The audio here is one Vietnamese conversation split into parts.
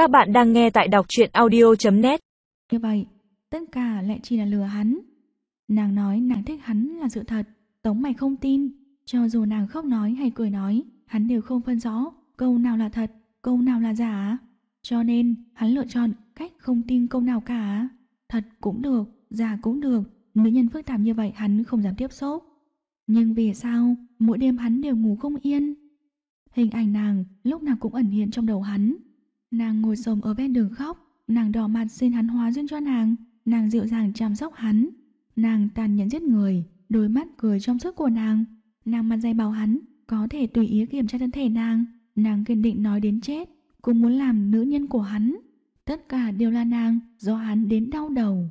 Các bạn đang nghe tại đọc truyện audio.net Như vậy, tất cả lại chỉ là lừa hắn. Nàng nói nàng thích hắn là sự thật, Tống mày không tin. Cho dù nàng khóc nói hay cười nói, hắn đều không phân rõ câu nào là thật, câu nào là giả. Cho nên, hắn lựa chọn cách không tin câu nào cả. Thật cũng được, giả cũng được, nữ nhân phức tạp như vậy hắn không dám tiếp xúc. Nhưng vì sao, mỗi đêm hắn đều ngủ không yên. Hình ảnh nàng lúc nào cũng ẩn hiện trong đầu hắn. Nàng ngồi xổm ở bên đường khóc, nàng đỏ mặt xin hắn hóa duyên cho nàng, nàng dịu dàng chăm sóc hắn. Nàng tàn nhẫn giết người, đôi mắt cười trong suốt của nàng. Nàng mặt dày bảo hắn có thể tùy ý kiểm tra thân thể nàng. Nàng kiên định nói đến chết, cũng muốn làm nữ nhân của hắn. Tất cả đều là nàng, do hắn đến đau đầu.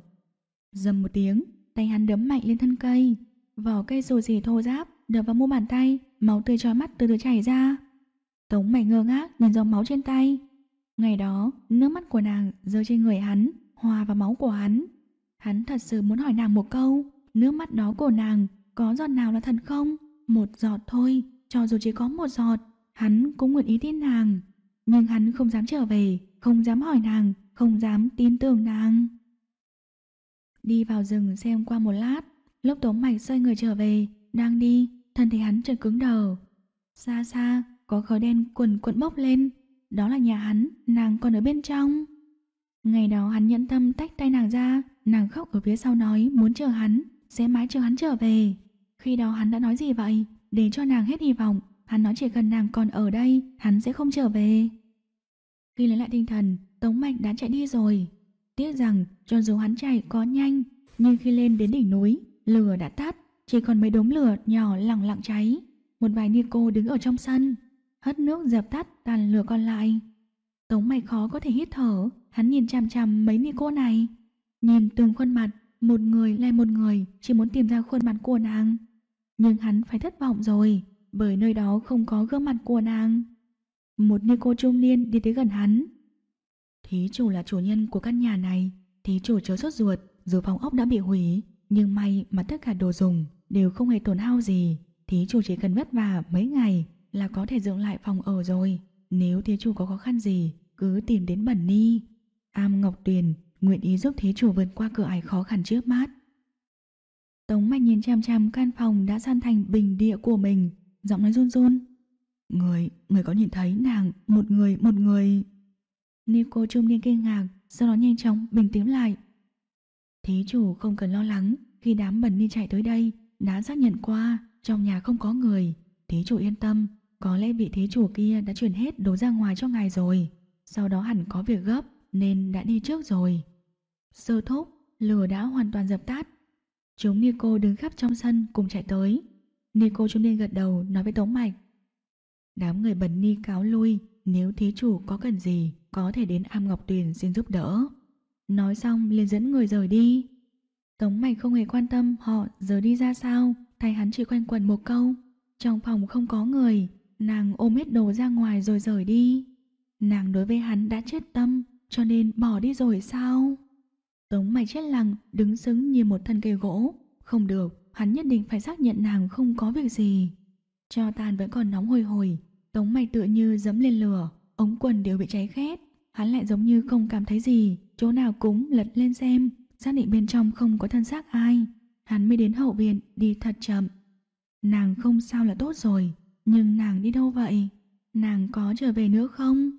Dầm một tiếng, tay hắn đấm mạnh lên thân cây. Vỏ cây rồ rỉ thô ráp, đập vào mu bàn tay, máu tươi trói mắt từ từ chảy ra. Tống mày ngơ ngác nhìn dòng máu trên tay. Ngày đó, nước mắt của nàng rơi trên người hắn, hòa vào máu của hắn. Hắn thật sự muốn hỏi nàng một câu, nước mắt đó của nàng có giọt nào là thật không? Một giọt thôi, cho dù chỉ có một giọt, hắn cũng nguyện ý tin nàng. Nhưng hắn không dám trở về, không dám hỏi nàng, không dám tin tưởng nàng. Đi vào rừng xem qua một lát, lúc Tống Mạch xoay người trở về, đang đi, thân thể hắn chợt cứng đờ. Xa xa, có khói đen cuồn cuộn bốc lên, đó là nhà hắn, nàng còn ở bên trong. Ngày đó hắn nhẫn tâm tách tay nàng ra, nàng khóc ở phía sau nói muốn chờ hắn, sẽ mãi chờ hắn trở về. Khi đó hắn đã nói gì vậy? Để cho nàng hết hy vọng, hắn nói chỉ cần nàng còn ở đây, hắn sẽ không trở về. Khi lấy lại tinh thần, Tống Mạch đã chạy đi rồi. Tiếc rằng cho dù hắn chạy có nhanh, nhưng khi lên đến đỉnh núi, lửa đã tắt, chỉ còn mấy đống lửa nhỏ lặng lặng cháy. Một vài ni cô đứng ở trong sân, hất nước dập tắt tàn lửa còn lại. Tống mày khó có thể hít thở, hắn nhìn chằm chằm mấy ni cô này. Nhìn từng khuôn mặt, một người lại một người chỉ muốn tìm ra khuôn mặt của nàng. Nhưng hắn phải thất vọng rồi, bởi nơi đó không có gương mặt của nàng. Một ni cô trung niên đi tới gần hắn. Thí chủ là chủ nhân của căn nhà này, thí chủ chớ sốt ruột, dù phòng ốc đã bị hủy, nhưng may mà tất cả đồ dùng đều không hề tổn hao gì. Thí chủ chỉ cần vất vả mấy ngày là có thể dựng lại phòng ở rồi. Nếu thế chủ có khó khăn gì, cứ tìm đến Bẩn Ni. Am Ngọc Tuyền nguyện ý giúp thế chủ vượt qua cửa ải khó khăn trước mắt. Tống Mạch nhìn chăm chăm căn phòng đã san thành bình địa của mình, giọng nói run run. Người, người có nhìn thấy nàng, một người, một người... Nico trung niên kinh ngạc, sau đó nhanh chóng bình tĩnh lại. Thí chủ không cần lo lắng, khi đám bẩn ni chạy tới đây, đã xác nhận qua, trong nhà không có người. Thí chủ yên tâm, có lẽ vị thế chủ kia đã chuyển hết đồ ra ngoài cho ngài rồi. Sau đó hẳn có việc gấp, nên đã đi trước rồi. Sơ thúc, lửa đã hoàn toàn dập tắt. Chúng Nico đứng khắp trong sân cùng chạy tới. Nico trung niên gật đầu nói với Tống Mạch. Đám người bẩn ni cáo lui, nếu thí chủ có cần gì, có thể đến Am Ngọc Tuyền xin giúp đỡ. Nói xong liền dẫn người rời đi. Tống Mạch không hề quan tâm họ giờ đi ra sao, thay hắn chỉ quanh quẩn một câu. Trong phòng không có người, nàng ôm hết đồ ra ngoài rồi rời đi. Nàng đối với hắn đã chết tâm, cho nên bỏ đi rồi sao? Tống mày chết lặng, đứng sững như một thân cây gỗ. Không được, hắn nhất định phải xác nhận nàng không có việc gì. Cho tàn vẫn còn nóng hồi hồi, Tống mày tựa như dẫm lên lửa, ống quần đều bị cháy khét. Hắn lại giống như không cảm thấy gì, chỗ nào cũng lật lên xem, xác định bên trong không có thân xác ai. Hắn mới đến hậu viện đi thật chậm. Nàng không sao là tốt rồi, nhưng nàng đi đâu vậy? Nàng có trở về nữa không?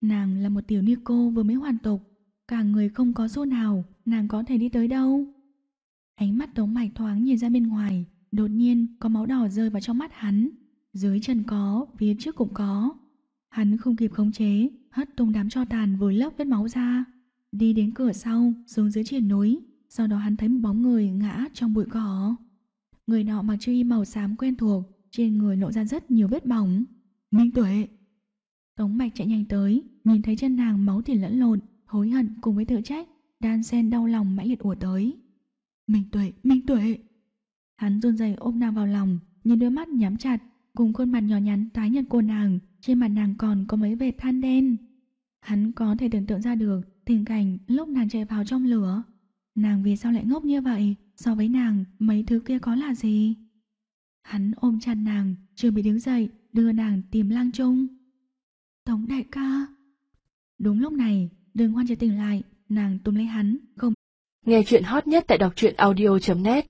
Nàng là một tiểu ni cô vừa mới hoàn tục, cả người không có số nào, nàng có thể đi tới đâu? Ánh mắt Tống Mạch thoáng nhìn ra bên ngoài, đột nhiên có máu đỏ rơi vào trong mắt hắn. Dưới chân có, phía trước cũng có. Hắn không kịp khống chế, hất tung đám cho tàn vùi lấp vết máu ra. Đi đến cửa sau, xuống dưới triển núi, sau đó hắn thấy một bóng người ngã trong bụi cỏ. Người nọ mặc chiếc y màu xám quen thuộc, trên người lộ ra rất nhiều vết bỏng. Minh Tuệ! Tống Mạch chạy nhanh tới, nhìn thấy chân nàng máu thì lẫn lộn, hối hận cùng với tự trách, đan sen đau lòng mãi liệt ùa tới. Minh Tuệ! Minh Tuệ! Hắn run rẩy ôm nàng vào lòng, nhìn đôi mắt nhắm chặt, cùng khuôn mặt nhỏ nhắn tái nhợt của nàng, trên mặt nàng còn có mấy vệt than đen. Hắn có thể tưởng tượng ra được tình cảnh lúc nàng chạy vào trong lửa. Nàng vì sao lại ngốc như vậy? So với nàng, mấy thứ kia có là gì? Hắn ôm chặt nàng, chưa bị đứng dậy, đưa nàng tìm lang trung. Tống đại ca. Đúng lúc này, đường hoan chợt tỉnh lại, nàng túm lấy hắn, không Nghe chuyện hot nhất tại đọc truyện audio.net